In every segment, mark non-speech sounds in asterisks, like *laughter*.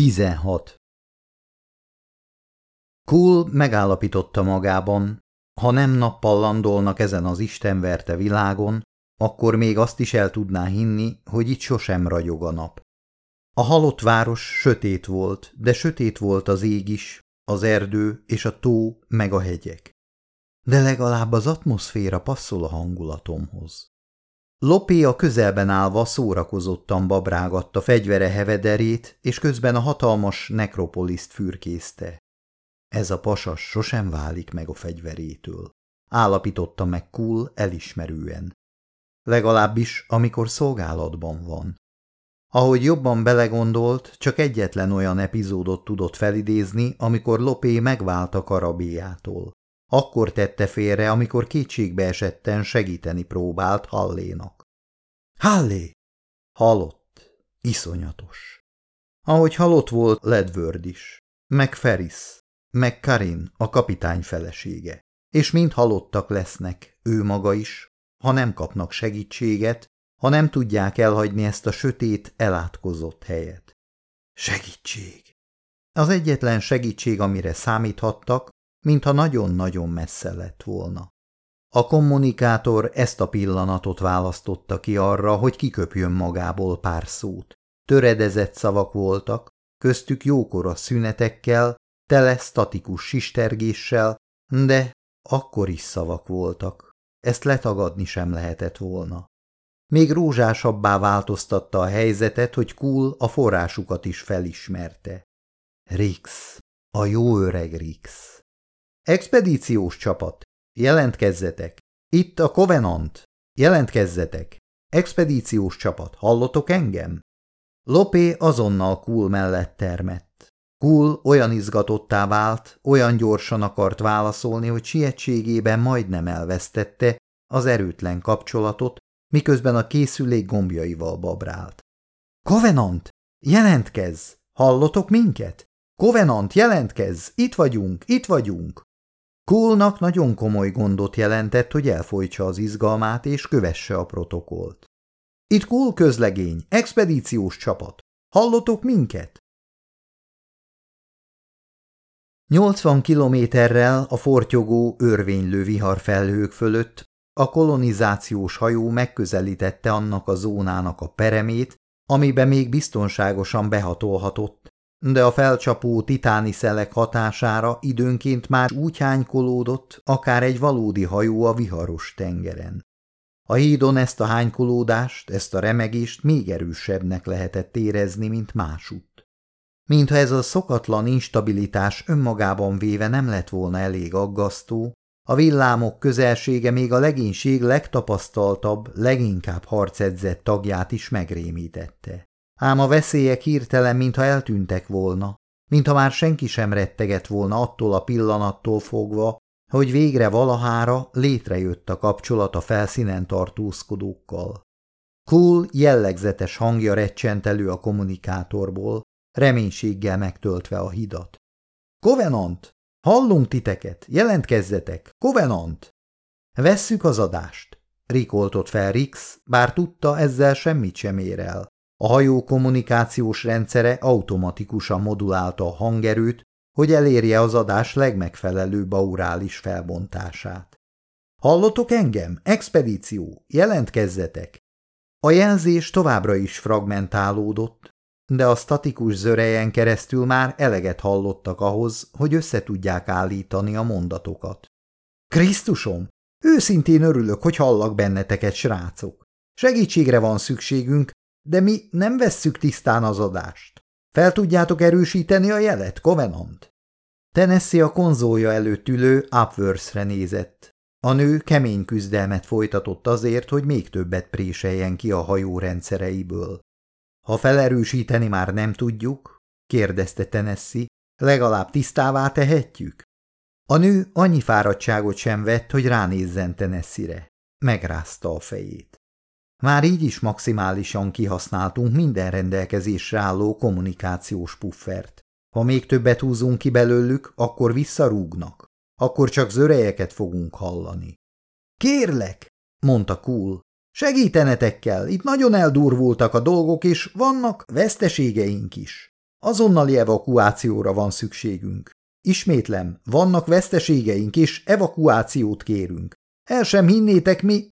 16. Cool megállapította magában, ha nem nappal landolnak ezen az istenverte világon, akkor még azt is el tudná hinni, hogy itt sosem ragyog a nap. A halott város sötét volt, de sötét volt az ég is, az erdő és a tó meg a hegyek. De legalább az atmoszféra passzol a hangulatomhoz. Lopé a közelben állva szórakozottan babrágatta fegyvere hevederét, és közben a hatalmas nekropoliszt fürkészte. Ez a pasas sosem válik meg a fegyverétől, állapította meg Kul elismerően. Legalábbis, amikor szolgálatban van. Ahogy jobban belegondolt, csak egyetlen olyan epizódot tudott felidézni, amikor Lopé megvált a karabéjától. Akkor tette félre, amikor kétségbe esetten segíteni próbált Hallénak. Hallé! Halott. Iszonyatos. Ahogy halott volt Ledward is, meg Ferris, meg Karin, a kapitány felesége, és mind halottak lesznek, ő maga is, ha nem kapnak segítséget, ha nem tudják elhagyni ezt a sötét, elátkozott helyet. Segítség! Az egyetlen segítség, amire számíthattak, mintha nagyon-nagyon messze lett volna. A kommunikátor ezt a pillanatot választotta ki arra, hogy kiköpjön magából pár szót. Töredezett szavak voltak, köztük jókora szünetekkel, tele statikus sistergéssel, de akkor is szavak voltak. Ezt letagadni sem lehetett volna. Még rózsásabbá változtatta a helyzetet, hogy Kul a forrásukat is felismerte. Rix, a jó öreg Rix. Expedíciós csapat, jelentkezzetek! Itt a Covenant! Jelentkezzetek! Expedíciós csapat, hallotok engem? Lopé azonnal Kul mellett termett. Kul olyan izgatottá vált, olyan gyorsan akart válaszolni, hogy sietségében majdnem elvesztette az erőtlen kapcsolatot, miközben a készülék gombjaival babrált. Covenant, jelentkezz! Hallotok minket? Covenant, jelentkezz! Itt vagyunk, itt vagyunk! Coolnak nagyon komoly gondot jelentett, hogy elfolytsa az izgalmát és kövesse a protokolt. Itt Cool közlegény, expedíciós csapat. Hallotok minket? 80 kilométerrel a fortyogó, örvénylő viharfelhők fölött a kolonizációs hajó megközelítette annak a zónának a peremét, amibe még biztonságosan behatolhatott, de a felcsapó titáni szelek hatására időnként már úgy hánykolódott, akár egy valódi hajó a viharos tengeren. A hídon ezt a hánykolódást, ezt a remegést még erősebbnek lehetett érezni, mint másutt. Mintha ez a szokatlan instabilitás önmagában véve nem lett volna elég aggasztó, a villámok közelsége még a legénység legtapasztaltabb, leginkább harcedzett tagját is megrémítette. Ám a veszélyek hirtelen, mintha eltűntek volna, mintha már senki sem rettegett volna attól a pillanattól fogva, hogy végre valahára létrejött a kapcsolat a felszínen tartózkodókkal. Cool, jellegzetes hangja recsent elő a kommunikátorból, reménységgel megtöltve a hidat. Covenant! Hallunk titeket! Jelentkezzetek! Covenant! Vesszük az adást! Rikoltott fel Rix, bár tudta, ezzel semmit sem ér el. A hajó kommunikációs rendszere automatikusan modulálta a hangerőt, hogy elérje az adás legmegfelelőbb aurális felbontását. Hallotok engem? Expedíció! Jelentkezzetek! A jelzés továbbra is fragmentálódott, de a statikus zörejen keresztül már eleget hallottak ahhoz, hogy összetudják állítani a mondatokat. Krisztusom! Őszintén örülök, hogy hallak benneteket, srácok. Segítségre van szükségünk, de mi nem vesszük tisztán az adást. Fel tudjátok erősíteni a jelet, Covenant? Tennessee a konzolja előtt ülő Upworth-re nézett. A nő kemény küzdelmet folytatott azért, hogy még többet préseljen ki a hajó rendszereiből. Ha felerősíteni már nem tudjuk, kérdezte Tennessee, legalább tisztává tehetjük? A nő annyi fáradtságot sem vett, hogy ránézzen Tennessee-re. Megrázta a fejét. Már így is maximálisan kihasználtunk minden rendelkezésre álló kommunikációs puffert. Ha még többet húzunk ki belőlük, akkor visszarúgnak. Akkor csak zörejeket fogunk hallani. Kérlek, mondta Cool, segítenetek kell, itt nagyon eldurvultak a dolgok, és vannak veszteségeink is. Azonnali evakuációra van szükségünk. Ismétlem, vannak veszteségeink, és evakuációt kérünk. El sem hinnétek mi...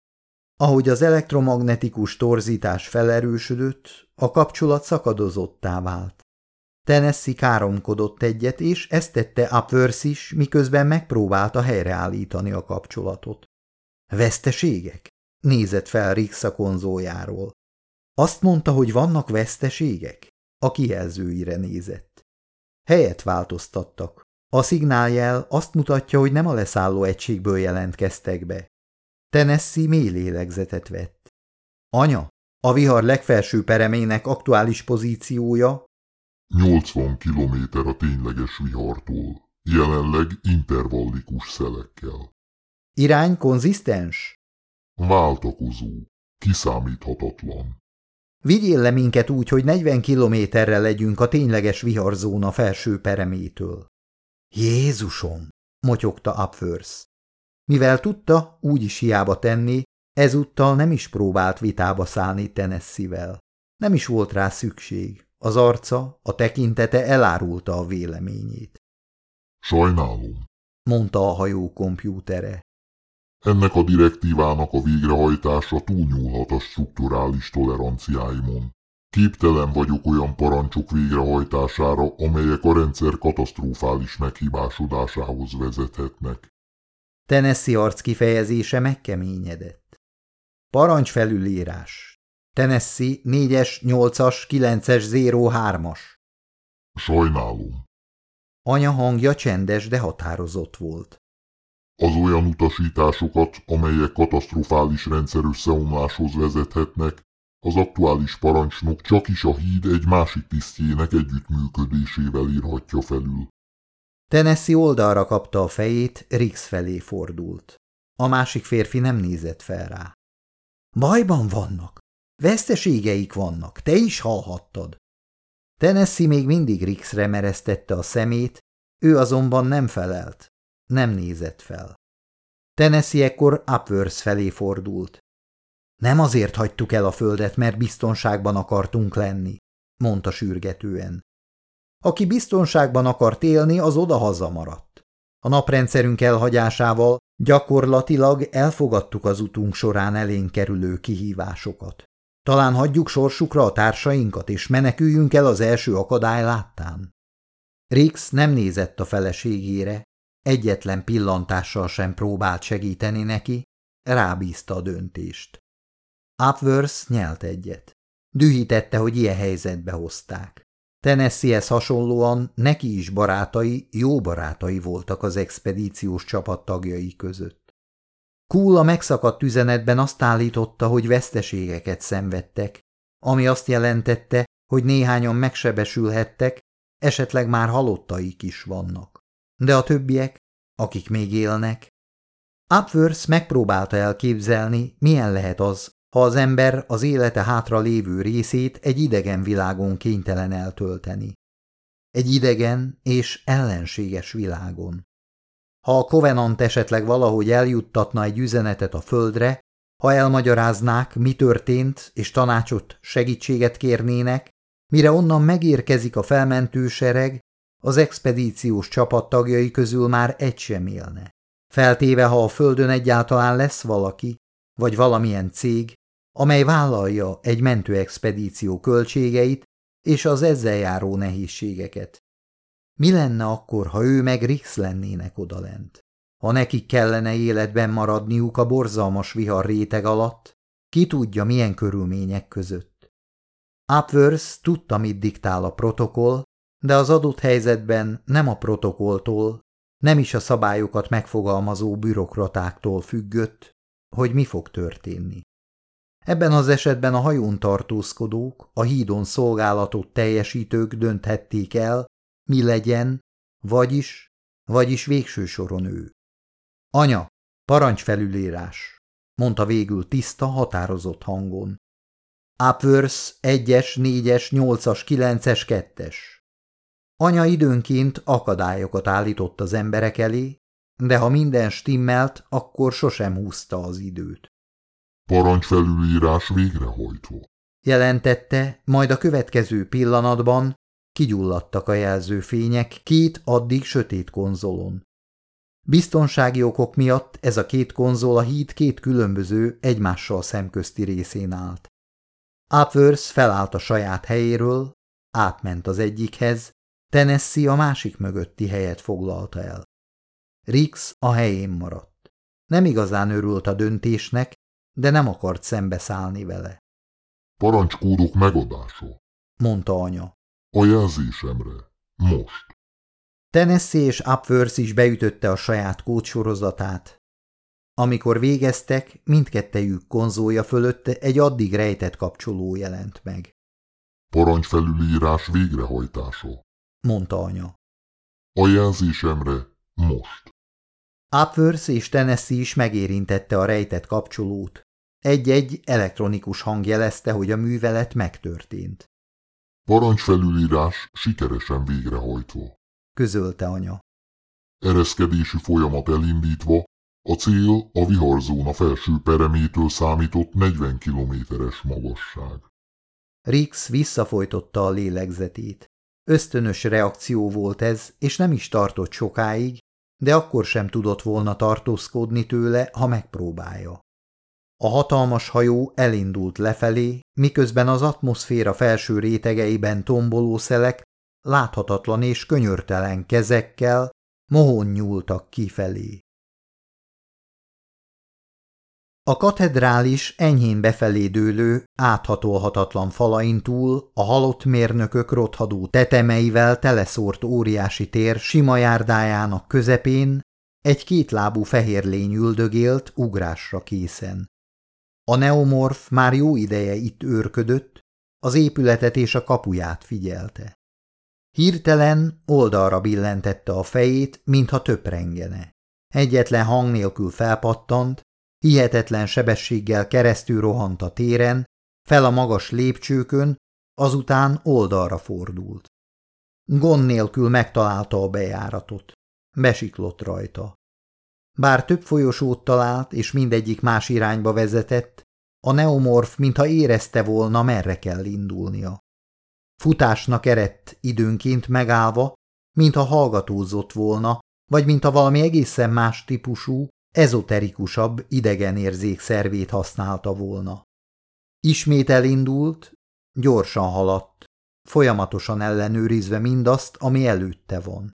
Ahogy az elektromagnetikus torzítás felerősödött, a kapcsolat szakadozottá vált. Tennessee káromkodott egyet, és ezt tette Upworth is, miközben megpróbálta helyreállítani a kapcsolatot. Veszteségek? Nézett fel Rix a konzójáról. Azt mondta, hogy vannak veszteségek? A kijelzőire nézett. Helyet változtattak. A szignáljel azt mutatja, hogy nem a leszálló egységből jelentkeztek be. Tennessee mély lélegzetet vett. Anya, a vihar legfelső peremének aktuális pozíciója 80 kilométer a tényleges vihartól, jelenleg intervallikus szelekkel. Irány konzisztens? Váltakozó, kiszámíthatatlan. Vigyél le minket úgy, hogy 40 kilométerre legyünk a tényleges viharzóna felső peremétől. Jézusom! motyogta Upworth. Mivel tudta, úgy is hiába tenni, ezúttal nem is próbált vitába szállni Tennessee-vel. Nem is volt rá szükség. Az arca, a tekintete elárulta a véleményét. Sajnálom, mondta a hajó kompjútere. Ennek a direktívának a végrehajtása túlnyúlhat a strukturális toleranciáimon. Képtelen vagyok olyan parancsok végrehajtására, amelyek a rendszer katasztrofális meghibásodásához vezethetnek. Tennessee arc kifejezése megkeményedett. Parancs felülírás. Tennessee 4-es, 8-as, 9-es, 03-as. Sajnálom. Anya hangja csendes, de határozott volt. Az olyan utasításokat, amelyek katasztrofális rendszer összeomláshoz vezethetnek, az aktuális parancsnok csak is a híd egy másik tisztjének együttműködésével írhatja felül. Tennessee oldalra kapta a fejét, Rix felé fordult. A másik férfi nem nézett fel rá. Bajban vannak. Veszteségeik vannak, te is hallhattad. Tennessee még mindig Rixre mereztette a szemét, ő azonban nem felelt, nem nézett fel. Tennessee ekkor Upworth felé fordult. Nem azért hagytuk el a földet, mert biztonságban akartunk lenni, mondta sürgetően. Aki biztonságban akart élni, az odahaza maradt. A naprendszerünk elhagyásával gyakorlatilag elfogadtuk az utunk során elénk kerülő kihívásokat. Talán hagyjuk sorsukra a társainkat, és meneküljünk el az első akadály láttán? Rix nem nézett a feleségére, egyetlen pillantással sem próbált segíteni neki, rábízta a döntést. Upworth nyelt egyet. Dühítette, hogy ilyen helyzetbe hozták. Tennessee-hez hasonlóan neki is barátai, jó barátai voltak az expedíciós csapat tagjai között. Kúl a megszakadt üzenetben azt állította, hogy veszteségeket szenvedtek, ami azt jelentette, hogy néhányan megsebesülhettek, esetleg már halottaik is vannak. De a többiek, akik még élnek? Upworth megpróbálta elképzelni, milyen lehet az, ha az ember az élete hátra lévő részét egy idegen világon kénytelen eltölteni. Egy idegen és ellenséges világon. Ha a Covenant esetleg valahogy eljuttatna egy üzenetet a földre, ha elmagyaráznák, mi történt, és tanácsot, segítséget kérnének, mire onnan megérkezik a felmentő sereg, az expedíciós csapat tagjai közül már egy sem élne. Feltéve, ha a földön egyáltalán lesz valaki, vagy valamilyen cég, amely vállalja egy mentőexpedíció költségeit és az ezzel járó nehézségeket. Mi lenne akkor, ha ő meg Rix lennének odalent? Ha nekik kellene életben maradniuk a borzalmas vihar réteg alatt, ki tudja milyen körülmények között. Upworth tudta, mit diktál a protokoll, de az adott helyzetben nem a protokolltól, nem is a szabályokat megfogalmazó bürokratáktól függött, hogy mi fog történni. Ebben az esetben a hajón tartózkodók, a hídon szolgálatot teljesítők dönthették el, mi legyen, vagyis, vagyis végső soron ő. Anya, parancsfelülírás, mondta végül tiszta, határozott hangon. Upworth 1-es, 4-es, 8-as, 9-es, 2-es. Anya időnként akadályokat állított az emberek elé, de ha minden stimmelt, akkor sosem húzta az időt. Parancsfelülírás végrehajtva. Jelentette, majd a következő pillanatban kigyulladtak a jelzőfények két addig sötét konzolon. Biztonsági okok miatt ez a két konzol a híd két különböző, egymással szemközti részén állt. Upworth felállt a saját helyéről, átment az egyikhez, Tennessee a másik mögötti helyet foglalta el. Rix a helyén maradt. Nem igazán örült a döntésnek, de nem akart szembeszállni vele. Parancskódok megadása, mondta anya. A jelzésemre. Most. Tennessee és Upworth is beütötte a saját kódsorozatát. Amikor végeztek, mindkettejük konzolja fölött egy addig rejtett kapcsoló jelent meg. Parancsfelülírás végrehajtása, mondta anya. A jelzésemre most. Upworth és Tennessee is megérintette a rejtett kapcsolót. Egy-egy elektronikus hang jelezte, hogy a művelet megtörtént. Parancsfelülírás sikeresen végrehajtva. Közölte anya. Ereszkedési folyamat elindítva, a cél a viharzóna felső peremétől számított 40 kilométeres magasság. Rix visszafolytotta a lélegzetét. Ösztönös reakció volt ez, és nem is tartott sokáig, de akkor sem tudott volna tartózkodni tőle, ha megpróbálja. A hatalmas hajó elindult lefelé, miközben az atmoszféra felső rétegeiben tomboló szelek láthatatlan és könyörtelen kezekkel mohon nyúltak kifelé. A katedrális enyhén befelé dőlő, áthatolhatatlan falain túl a halott mérnökök rothadó tetemeivel teleszórt óriási tér sima járdájának közepén egy kétlábú fehér lény üldögélt ugrásra készen. A neomorf már jó ideje itt őrködött, az épületet és a kapuját figyelte. Hirtelen oldalra billentette a fejét, mintha töprengene. Egyetlen hang nélkül felpattant, hihetetlen sebességgel keresztül rohant a téren, fel a magas lépcsőkön, azután oldalra fordult. Gond nélkül megtalálta a bejáratot. Besiklott rajta. Bár több folyosót talált, és mindegyik más irányba vezetett, a neomorf mintha érezte volna, merre kell indulnia. Futásnak erett időnként megállva, mintha hallgatózott volna, vagy mintha valami egészen más típusú, ezoterikusabb idegenérzék szervét használta volna. Ismét elindult, gyorsan haladt, folyamatosan ellenőrizve mindazt, ami előtte van.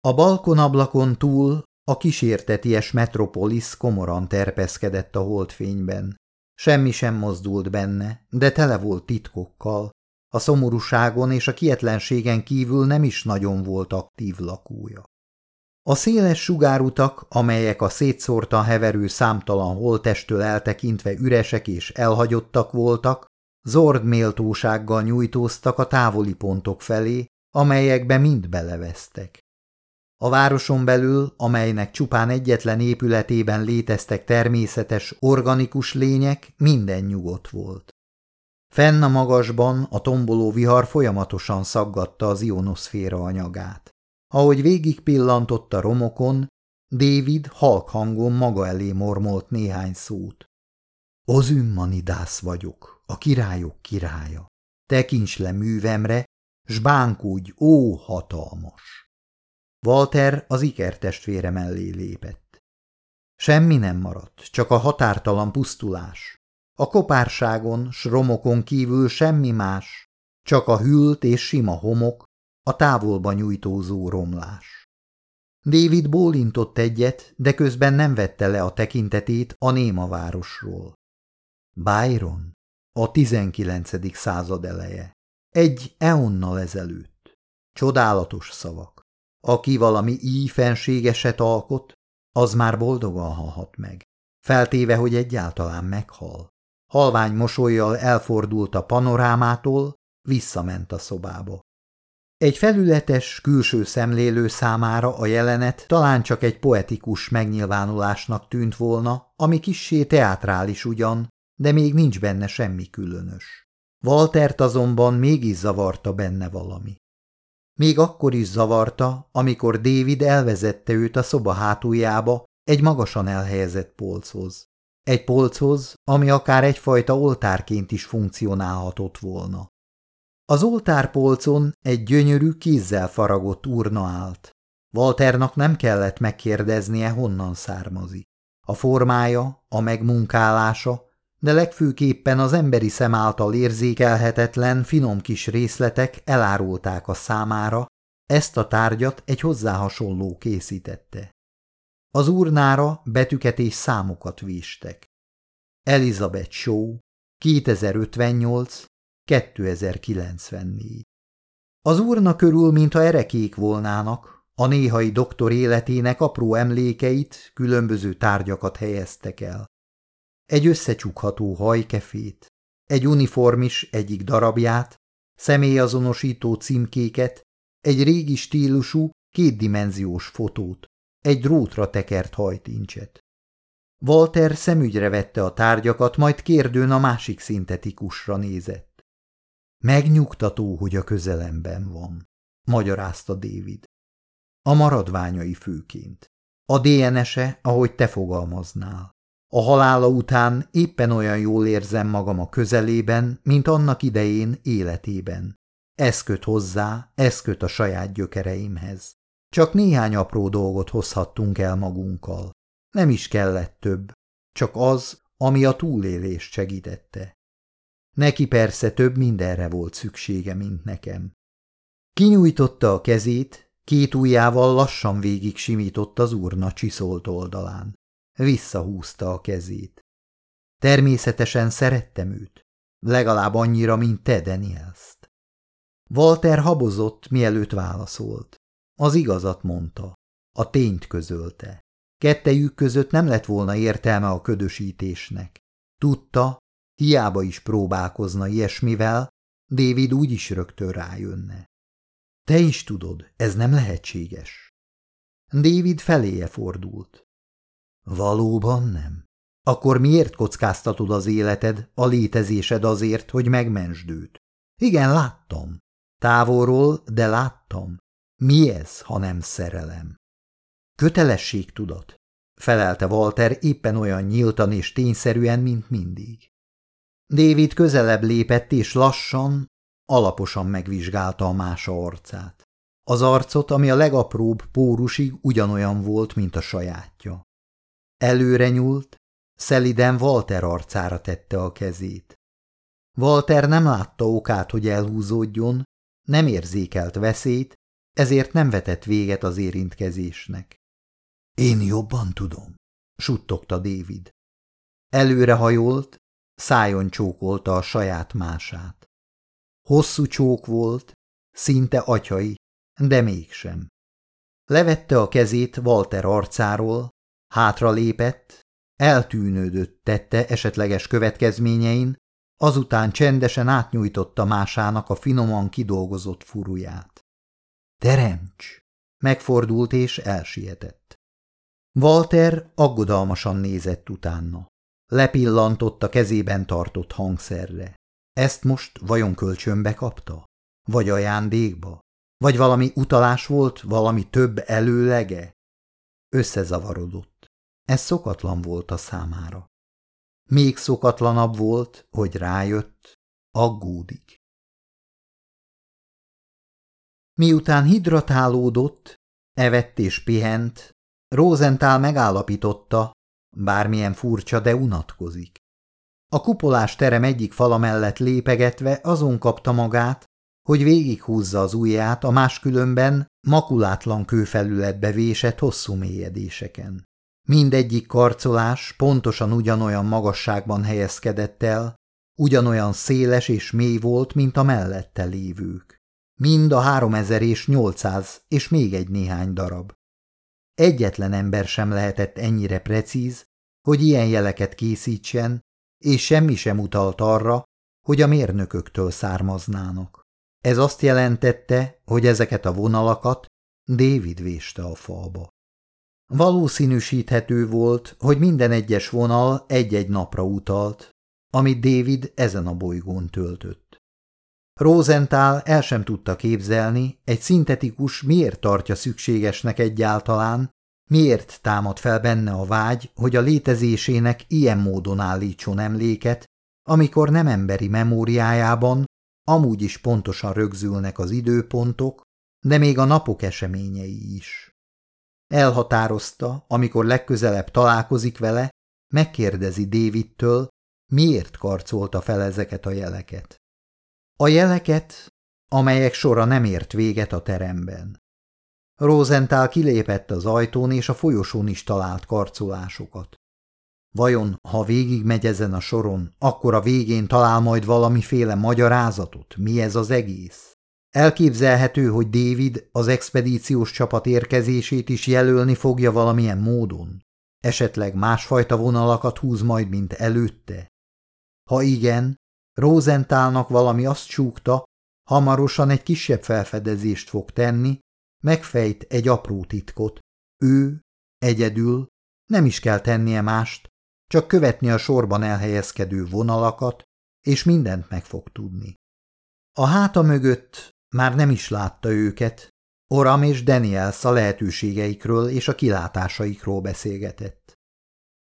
A balkonablakon túl a kísérteties metropolis komoran terpeszkedett a holdfényben. Semmi sem mozdult benne, de tele volt titkokkal. A szomorúságon és a kietlenségen kívül nem is nagyon volt aktív lakója. A széles sugárutak, amelyek a szétszórtan heverő számtalan holtestől eltekintve üresek és elhagyottak voltak, zord méltósággal nyújtóztak a távoli pontok felé, amelyekbe mind belevesztek. A városon belül, amelynek csupán egyetlen épületében léteztek természetes, organikus lények, minden nyugodt volt. Fenn a magasban a tomboló vihar folyamatosan szaggatta az ionoszféra anyagát. Ahogy végig pillantott a romokon, David halk hangon maga elé mormolt néhány szót. Ozümmanidász vagyok, a királyok királya. Tekints le művemre, s bánkudj, ó hatalmas! Walter az ikertestvére mellé lépett. Semmi nem maradt, csak a határtalan pusztulás. A kopárságon, s romokon kívül semmi más, csak a hűlt és sima homok, a távolba nyújtózó romlás. David bólintott egyet, de közben nem vette le a tekintetét a néma városról. Byron, a tizenkilencedik század eleje. Egy eonnal ezelőtt. Csodálatos szavak. Aki valami ífenségeset alkot, az már boldogan halhat meg, feltéve, hogy egyáltalán meghal. Halvány mosolyjal elfordult a panorámától, visszament a szobába. Egy felületes, külső szemlélő számára a jelenet talán csak egy poetikus megnyilvánulásnak tűnt volna, ami kissé teátrális ugyan, de még nincs benne semmi különös. Waltert azonban mégis zavarta benne valami. Még akkor is zavarta, amikor David elvezette őt a szoba hátuljába egy magasan elhelyezett polchoz. Egy polchoz, ami akár egyfajta oltárként is funkcionálhatott volna. Az oltárpolcon egy gyönyörű kézzel faragott urna állt. Walternak nem kellett megkérdeznie, honnan származik. A formája, a megmunkálása, de legfőképpen az emberi szem által érzékelhetetlen, finom kis részletek elárulták a számára, ezt a tárgyat egy hozzá hasonló készítette. Az urnára betűket és számokat véstek. Elizabeth Shaw, 2058, 2094. Az urna körül, mintha erekék volnának, a néhai doktor életének apró emlékeit, különböző tárgyakat helyeztek el. Egy összecsukható hajkefét, egy uniformis egyik darabját, személyazonosító címkéket, egy régi stílusú, kétdimenziós fotót, egy drótra tekert hajtincset. Walter szemügyre vette a tárgyakat, majd kérdőn a másik szintetikusra nézett. Megnyugtató, hogy a közelemben van, magyarázta David. A maradványai főként. A DNS-e, ahogy te fogalmaznál. A halála után éppen olyan jól érzem magam a közelében, mint annak idején életében. Ez köt hozzá, ez köt a saját gyökereimhez. Csak néhány apró dolgot hozhattunk el magunkkal. Nem is kellett több, csak az, ami a túlélést segítette. Neki persze több mindenre volt szüksége, mint nekem. Kinyújtotta a kezét, két ujjával lassan végig simított az urna csiszolt oldalán. Visszahúzta a kezét. Természetesen szerettem őt, legalább annyira, mint te, Danielst. Walter habozott, mielőtt válaszolt. Az igazat mondta, a tényt közölte. Kettejük között nem lett volna értelme a ködösítésnek. Tudta, hiába is próbálkozna ilyesmivel, David úgy is rögtön rájönne. Te is tudod, ez nem lehetséges. David feléje fordult. Valóban nem. Akkor miért kockáztatod az életed, a létezésed azért, hogy megmensd őt? Igen, láttam. Távolról, de láttam. Mi ez, ha nem szerelem? Kötelességtudat, felelte Walter éppen olyan nyíltan és tényszerűen, mint mindig. David közelebb lépett, és lassan, alaposan megvizsgálta a mása arcát. Az arcot, ami a legapróbb pórusig ugyanolyan volt, mint a sajátja. Előre nyúlt, szeliden Walter arcára tette a kezét. Walter nem látta okát, hogy elhúzódjon, nem érzékelt veszélyt, ezért nem vetett véget az érintkezésnek. Én jobban tudom, suttogta David. Előrehajolt, szájon csókolta a saját mását. Hosszú csók volt, szinte atyai, de mégsem. Levette a kezét Walter arcáról, hátra lépett, eltűnődött tette esetleges következményein, azután csendesen átnyújtotta másának a finoman kidolgozott furuját. Teremts! Megfordult és elsietett. Walter aggodalmasan nézett utána. Lepillantott a kezében tartott hangszerre. Ezt most vajon kölcsönbe kapta? Vagy ajándékba? Vagy valami utalás volt, valami több előlege? Összezavarodott. Ez szokatlan volt a számára. Még szokatlanabb volt, hogy rájött, aggódik. Miután hidratálódott, evett és pihent, Rosenthal megállapította, bármilyen furcsa, de unatkozik. A kupolás terem egyik fala mellett lépegetve azon kapta magát, hogy végighúzza az ujját a máskülönben makulátlan kőfelületbe vésett hosszú mélyedéseken. Mindegyik karcolás pontosan ugyanolyan magasságban helyezkedett el, ugyanolyan széles és mély volt, mint a mellette lévők. Mind a háromezer és nyolcszáz és még egy néhány darab. Egyetlen ember sem lehetett ennyire precíz, hogy ilyen jeleket készítsen, és semmi sem utalt arra, hogy a mérnököktől származnának. Ez azt jelentette, hogy ezeket a vonalakat David véste a falba. Valószínűsíthető volt, hogy minden egyes vonal egy-egy napra utalt, amit David ezen a bolygón töltött. Rosenthal el sem tudta képzelni, egy szintetikus miért tartja szükségesnek egyáltalán, miért támad fel benne a vágy, hogy a létezésének ilyen módon állítson emléket, amikor nem emberi memóriájában, amúgy is pontosan rögzülnek az időpontok, de még a napok eseményei is. Elhatározta, amikor legközelebb találkozik vele, megkérdezi Davidtől, miért karcolta fel ezeket a jeleket. A jeleket, amelyek sora nem ért véget a teremben. Rosenthal kilépett az ajtón, és a folyosón is talált karcolásokat. Vajon, ha végigmegy ezen a soron, akkor a végén talál majd valamiféle magyarázatot, mi ez az egész? Elképzelhető, hogy David az expedíciós csapat érkezését is jelölni fogja valamilyen módon. Esetleg másfajta vonalakat húz majd, mint előtte? Ha igen, Rosenthalnak valami azt csúgta, hamarosan egy kisebb felfedezést fog tenni, megfejt egy apró titkot. Ő, egyedül, nem is kell tennie mást, csak követni a sorban elhelyezkedő vonalakat, és mindent meg fog tudni. A háta mögött már nem is látta őket, Oram és Daniels a lehetőségeikről és a kilátásaikról beszélgetett.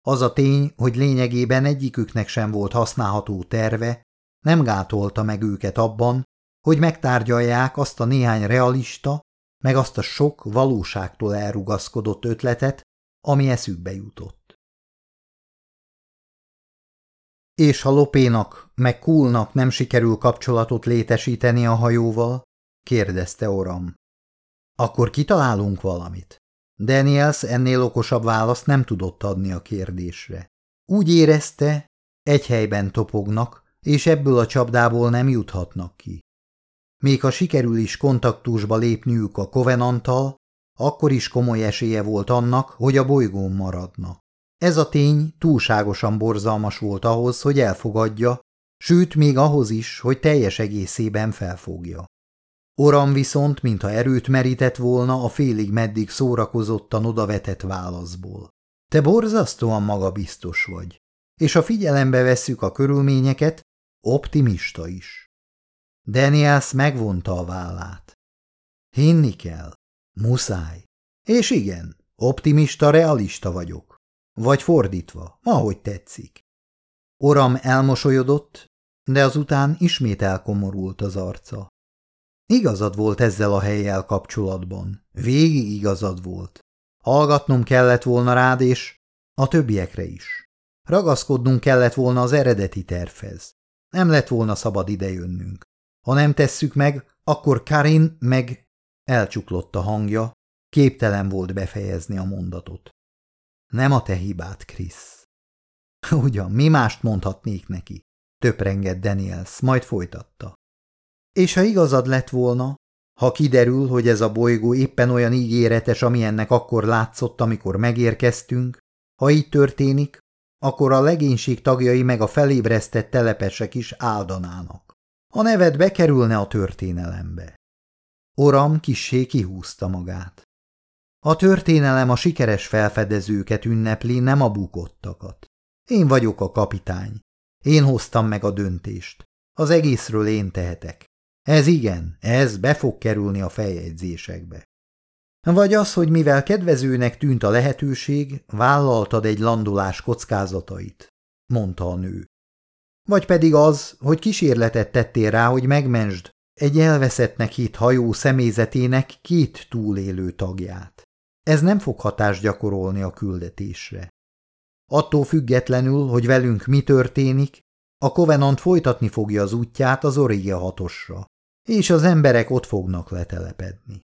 Az a tény, hogy lényegében egyiküknek sem volt használható terve, nem gátolta meg őket abban, hogy megtárgyalják azt a néhány realista, meg azt a sok valóságtól elrugaszkodott ötletet, ami eszükbe jutott. És ha Lopénak, meg Kulnak nem sikerül kapcsolatot létesíteni a hajóval, kérdezte Oram. Akkor kitalálunk valamit. Daniels ennél okosabb választ nem tudott adni a kérdésre. Úgy érezte, egy helyben topognak, és ebből a csapdából nem juthatnak ki. Még ha sikerül is kontaktusba lépniük a kovenantal, akkor is komoly esélye volt annak, hogy a bolygón maradna. Ez a tény túlságosan borzalmas volt ahhoz, hogy elfogadja, sőt még ahhoz is, hogy teljes egészében felfogja. Oram viszont, mintha erőt merített volna a félig meddig szórakozottan odavetett válaszból. Te borzasztóan magabiztos vagy, és ha figyelembe vesszük a körülményeket, optimista is. Daniels megvonta a vállát. Hinni kell. Muszáj. És igen, optimista, realista vagyok. Vagy fordítva, ahogy tetszik. Oram elmosolyodott, de azután ismét elkomorult az arca. Igazad volt ezzel a helyjel kapcsolatban. Végig igazad volt. Hallgatnom kellett volna rád, és a többiekre is. Ragaszkodnunk kellett volna az eredeti tervhez. Nem lett volna szabad idejönnünk. Ha nem tesszük meg, akkor Karin meg... Elcsuklott a hangja, képtelen volt befejezni a mondatot. Nem a te hibád, Krisz. *laughs* Ugyan, mi mást mondhatnék neki? Töprengett Daniels, majd folytatta. És ha igazad lett volna, ha kiderül, hogy ez a bolygó éppen olyan ígéretes, amilyennek akkor látszott, amikor megérkeztünk, ha így történik, akkor a legénység tagjai meg a felébresztett telepesek is áldanának. A neved bekerülne a történelembe. Oram kissé kihúzta magát. A történelem a sikeres felfedezőket ünnepli, nem a bukottakat. Én vagyok a kapitány. Én hoztam meg a döntést. Az egészről én tehetek. Ez igen, ez be fog kerülni a feljegyzésekbe. Vagy az, hogy mivel kedvezőnek tűnt a lehetőség, vállaltad egy landolás kockázatait, mondta a nő. Vagy pedig az, hogy kísérletet tettél rá, hogy megmentsd egy elveszettnek hit hajó személyzetének két túlélő tagját. Ez nem fog hatást gyakorolni a küldetésre. Attól függetlenül, hogy velünk mi történik, a Covenant folytatni fogja az útját az Origia hatosra, és az emberek ott fognak letelepedni.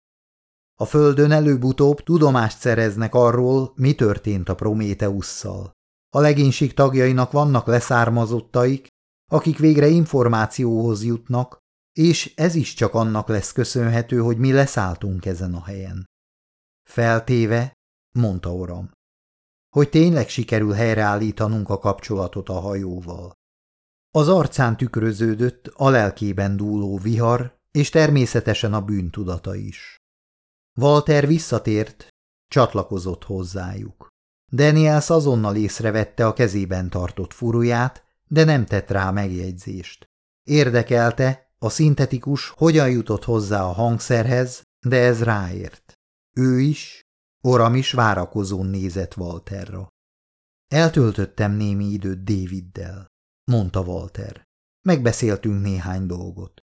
A földön előbb-utóbb tudomást szereznek arról, mi történt a Prométeusszal. A legénység tagjainak vannak leszármazottaik, akik végre információhoz jutnak, és ez is csak annak lesz köszönhető, hogy mi leszálltunk ezen a helyen. Feltéve, mondta Oram, hogy tényleg sikerül helyreállítanunk a kapcsolatot a hajóval. Az arcán tükröződött a lelkében dúló vihar, és természetesen a bűntudata is. Walter visszatért, csatlakozott hozzájuk. Daniels azonnal észrevette a kezében tartott furuját, de nem tett rá megjegyzést. Érdekelte, a szintetikus hogyan jutott hozzá a hangszerhez, de ez ráért. Ő is, Oram is várakozón nézett Walterra. Eltöltöttem némi időt Daviddel, mondta Walter. Megbeszéltünk néhány dolgot.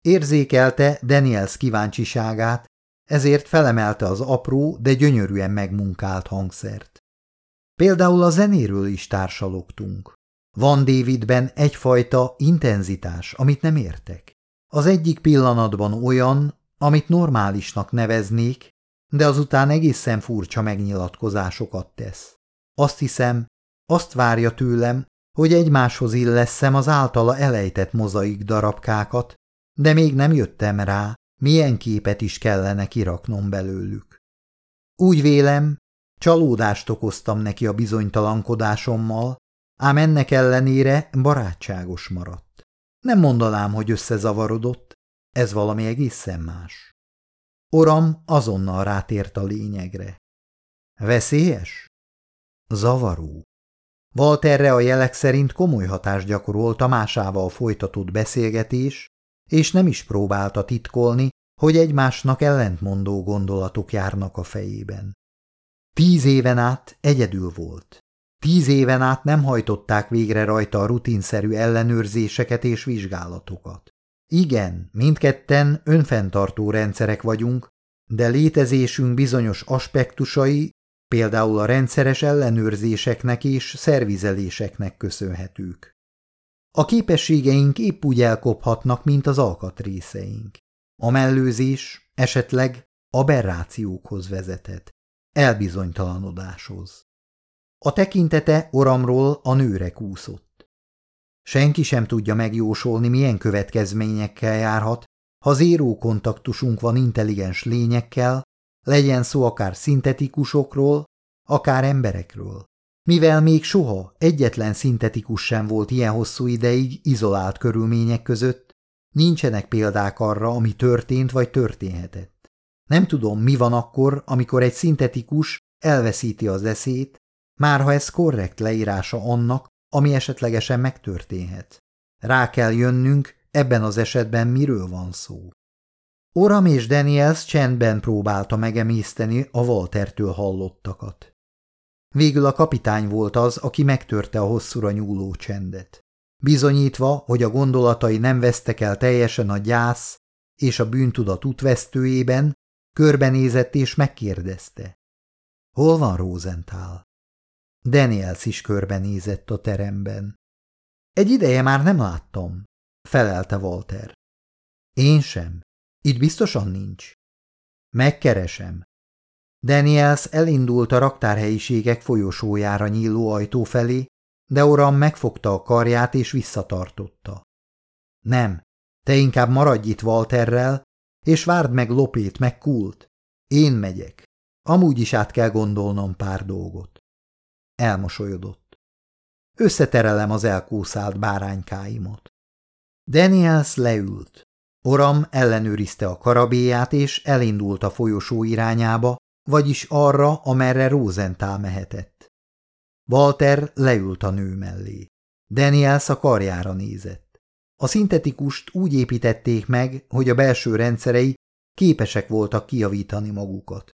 Érzékelte Daniels kíváncsiságát, ezért felemelte az apró, de gyönyörűen megmunkált hangszert. Például a zenéről is társalogtunk. Van Davidben egyfajta intenzitás, amit nem értek. Az egyik pillanatban olyan, amit normálisnak neveznék, de azután egészen furcsa megnyilatkozásokat tesz. Azt hiszem, azt várja tőlem, hogy egymáshoz illeszem az általa elejtett mozaik darabkákat, de még nem jöttem rá, milyen képet is kellene kiraknom belőlük. Úgy vélem, csalódást okoztam neki a bizonytalankodásommal, ám ennek ellenére barátságos maradt. Nem mondanám, hogy összezavarodott, ez valami egészen más. Oram azonnal rátért a lényegre. Veszélyes? Zavaró. Walterre a jelek szerint komoly hatást gyakorolt a másával folytatott beszélgetés, és nem is próbálta titkolni, hogy egymásnak ellentmondó gondolatok járnak a fejében. Tíz éven át egyedül volt. Tíz éven át nem hajtották végre rajta a rutinszerű ellenőrzéseket és vizsgálatokat. Igen, mindketten önfenntartó rendszerek vagyunk, de létezésünk bizonyos aspektusai, például a rendszeres ellenőrzéseknek és szervizeléseknek köszönhetők. A képességeink épp úgy elkophatnak, mint az alkatrészeink. A mellőzés esetleg aberrációkhoz vezethet, elbizonytalanodáshoz. A tekintete oramról a nőre kúszott. Senki sem tudja megjósolni, milyen következményekkel járhat, ha zéró kontaktusunk van intelligens lényekkel, legyen szó akár szintetikusokról, akár emberekről. Mivel még soha egyetlen szintetikus sem volt ilyen hosszú ideig izolált körülmények között, nincsenek példák arra, ami történt vagy történhetett. Nem tudom, mi van akkor, amikor egy szintetikus elveszíti az eszét, már ha ez korrekt leírása annak, ami esetlegesen megtörténhet. Rá kell jönnünk, ebben az esetben miről van szó. Oram és Daniels csendben próbálta megemészteni a Waltertől hallottakat. Végül a kapitány volt az, aki megtörte a hosszúra nyúló csendet. Bizonyítva, hogy a gondolatai nem vesztek el teljesen a gyász és a bűntudat útvesztőjében, körbenézett és megkérdezte. Hol van Rosenthal? Daniels is körbenézett a teremben. Egy ideje már nem láttam, felelte Walter. Én sem. Itt biztosan nincs. Megkeresem. Daniels elindult a raktárhelyiségek folyosójára nyíló ajtó felé, de Oram megfogta a karját és visszatartotta. Nem, te inkább maradj itt Walterrel, és várd meg Lopét meg Kult. Én megyek. Amúgy is át kell gondolnom pár dolgot. Elmosolyodott. Összeterelem az elkúszált báránykáimat. Daniels leült. Oram ellenőrizte a karabéját, és elindult a folyosó irányába, vagyis arra, amerre Rosenthal mehetett. Walter leült a nő mellé. Daniels a karjára nézett. A szintetikust úgy építették meg, hogy a belső rendszerei képesek voltak kijavítani magukat.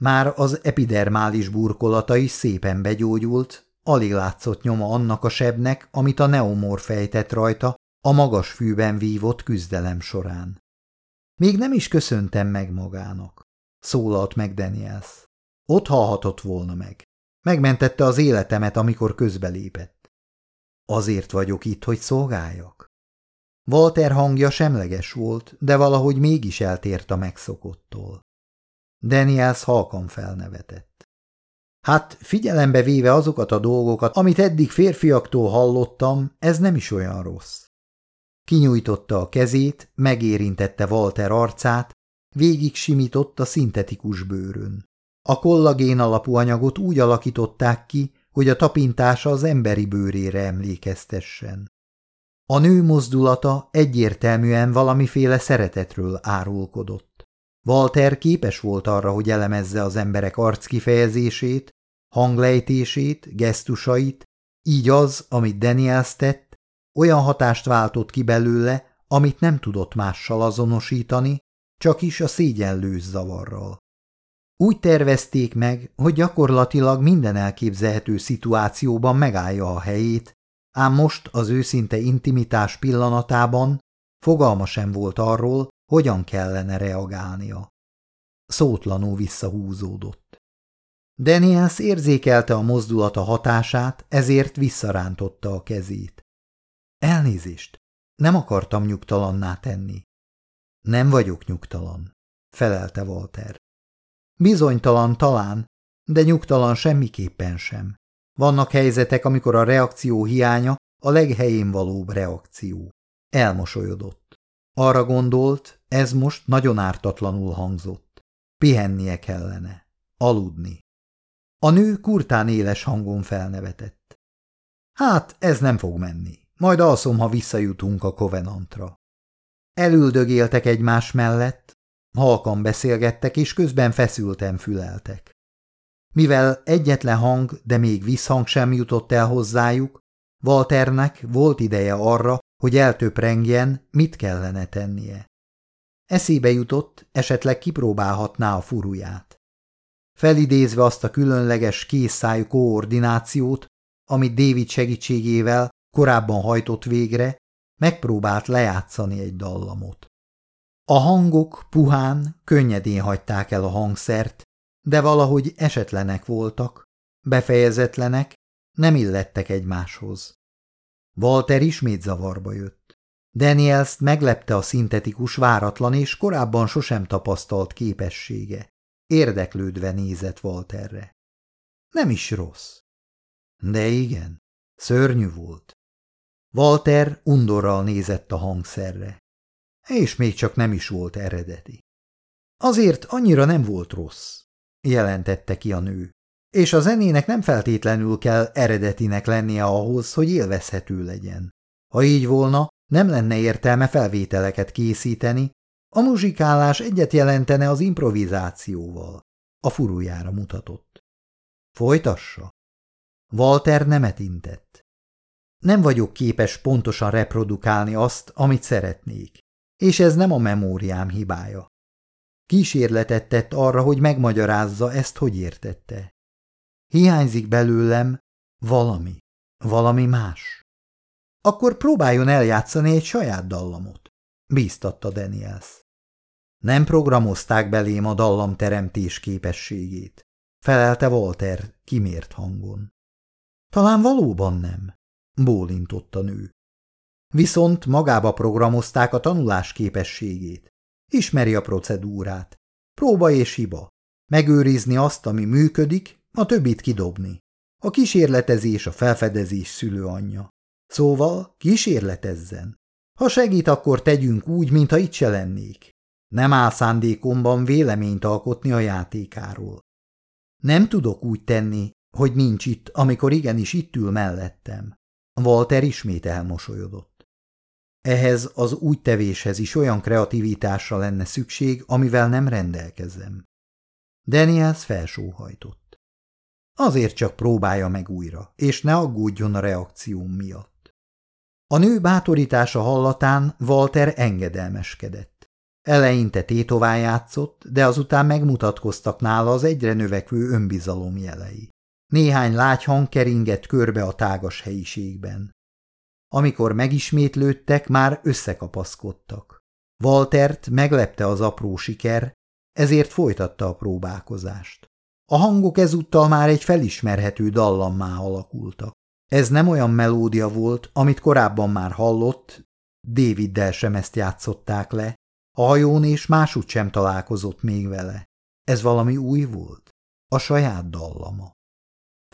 Már az epidermális burkolata is szépen begyógyult, alig látszott nyoma annak a sebnek, amit a neomor fejtett rajta a magas fűben vívott küzdelem során. Még nem is köszöntem meg magának, szólalt meg Daniels. Ott hallhatott volna meg. Megmentette az életemet, amikor közbelépett. Azért vagyok itt, hogy szolgáljak. Walter hangja semleges volt, de valahogy mégis eltért a megszokottól. Daniels halkan felnevetett. Hát figyelembe véve azokat a dolgokat, amit eddig férfiaktól hallottam, ez nem is olyan rossz. Kinyújtotta a kezét, megérintette Walter arcát, végig simított a szintetikus bőrön. A kollagén alapú anyagot úgy alakították ki, hogy a tapintása az emberi bőrére emlékeztessen. A nő mozdulata egyértelműen valamiféle szeretetről árulkodott. Walter képes volt arra, hogy elemezze az emberek arckifejezését, hanglejtését, gesztusait, így az, amit Daniels tett, olyan hatást váltott ki belőle, amit nem tudott mással azonosítani, csak is a szégyenlős zavarral. Úgy tervezték meg, hogy gyakorlatilag minden elképzelhető szituációban megállja a helyét, ám most az őszinte intimitás pillanatában Fogalma sem volt arról, hogyan kellene reagálnia. Szótlanul visszahúzódott. Daniels érzékelte a mozdulata hatását, ezért visszarántotta a kezét. Elnézést, nem akartam nyugtalanná tenni. Nem vagyok nyugtalan, felelte Walter. Bizonytalan talán, de nyugtalan semmiképpen sem. Vannak helyzetek, amikor a reakció hiánya a leghelyén valóbb reakció. Elmosolyodott. Arra gondolt, ez most nagyon ártatlanul hangzott. Pihennie kellene. Aludni. A nő kurtán éles hangon felnevetett. Hát, ez nem fog menni. Majd alszom, ha visszajutunk a kovenantra. Elüldögéltek egymás mellett, halkan beszélgettek, és közben feszülten füleltek. Mivel egyetlen hang, de még visszhang sem jutott el hozzájuk, Walternek volt ideje arra, hogy eltöprengjen, mit kellene tennie. Eszébe jutott, esetleg kipróbálhatná a furuját. Felidézve azt a különleges készszájú koordinációt, amit David segítségével korábban hajtott végre, megpróbált lejátszani egy dallamot. A hangok puhán, könnyedén hagyták el a hangszert, de valahogy esetlenek voltak, befejezetlenek, nem illettek egymáshoz. Walter ismét zavarba jött. Daniels meglepte a szintetikus váratlan és korábban sosem tapasztalt képessége. Érdeklődve nézett Walterre. Nem is rossz. De igen, szörnyű volt. Walter undorral nézett a hangszerre. És még csak nem is volt eredeti. Azért annyira nem volt rossz, jelentette ki a nő. És a zenének nem feltétlenül kell eredetinek lennie ahhoz, hogy élvezhető legyen. Ha így volna, nem lenne értelme felvételeket készíteni, a muzsikálás egyet jelentene az improvizációval. A furujára mutatott. Folytassa. Walter nemet intett. Nem vagyok képes pontosan reprodukálni azt, amit szeretnék, és ez nem a memóriám hibája. Kísérletet tett arra, hogy megmagyarázza ezt, hogy értette. Hiányzik belőlem valami, valami más. Akkor próbáljon eljátszani egy saját dallamot, bíztatta Daniels. Nem programozták belém a dallamteremtés képességét, felelte Walter kimért hangon. Talán valóban nem, bólintott a nő. Viszont magába programozták a tanulás képességét. Ismeri a procedúrát. Próba és hiba. Megőrizni azt, ami működik, a többit kidobni. A kísérletezés a felfedezés szülőanyja. Szóval kísérletezzen. Ha segít, akkor tegyünk úgy, mintha itt se lennék. Nem áll szándékomban véleményt alkotni a játékáról. Nem tudok úgy tenni, hogy nincs itt, amikor igenis itt ül mellettem. Walter ismét elmosolyodott. Ehhez az úgy tevéshez is olyan kreativitásra lenne szükség, amivel nem rendelkezem. Daniels felsóhajtott. Azért csak próbálja meg újra, és ne aggódjon a reakcióm miatt. A nő bátorítása hallatán Walter engedelmeskedett. Eleinte tétová játszott, de azután megmutatkoztak nála az egyre növekvő önbizalom jelei. Néhány lágy hang keringett körbe a tágas helyiségben. Amikor megismétlődtek, már összekapaszkodtak. Waltert meglepte az apró siker, ezért folytatta a próbálkozást. A hangok ezúttal már egy felismerhető dallammá alakultak. Ez nem olyan melódia volt, amit korábban már hallott, Daviddel sem ezt játszották le, a hajón és másút sem találkozott még vele. Ez valami új volt, a saját dallama.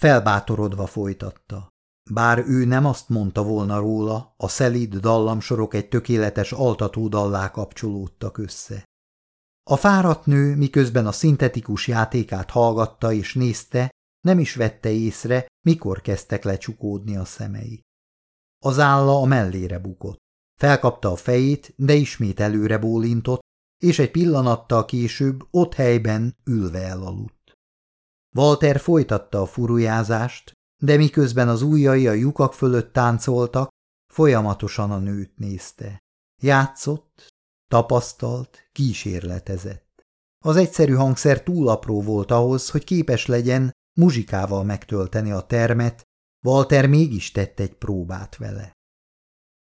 Felbátorodva folytatta. Bár ő nem azt mondta volna róla, a szelíd dallamsorok egy tökéletes altató dallá kapcsolódtak össze. A fáradt nő, miközben a szintetikus játékát hallgatta és nézte, nem is vette észre, mikor kezdtek lecsukódni a szemei. Az álla a mellére bukott. Felkapta a fejét, de ismét előre bólintott, és egy pillanattal később ott helyben ülve elaludt. Walter folytatta a furujázást, de miközben az ujjai a lyukak fölött táncoltak, folyamatosan a nőt nézte. Játszott, tapasztalt, kísérletezett. Az egyszerű hangszer túl apró volt ahhoz, hogy képes legyen muzsikával megtölteni a termet, Walter mégis tett egy próbát vele.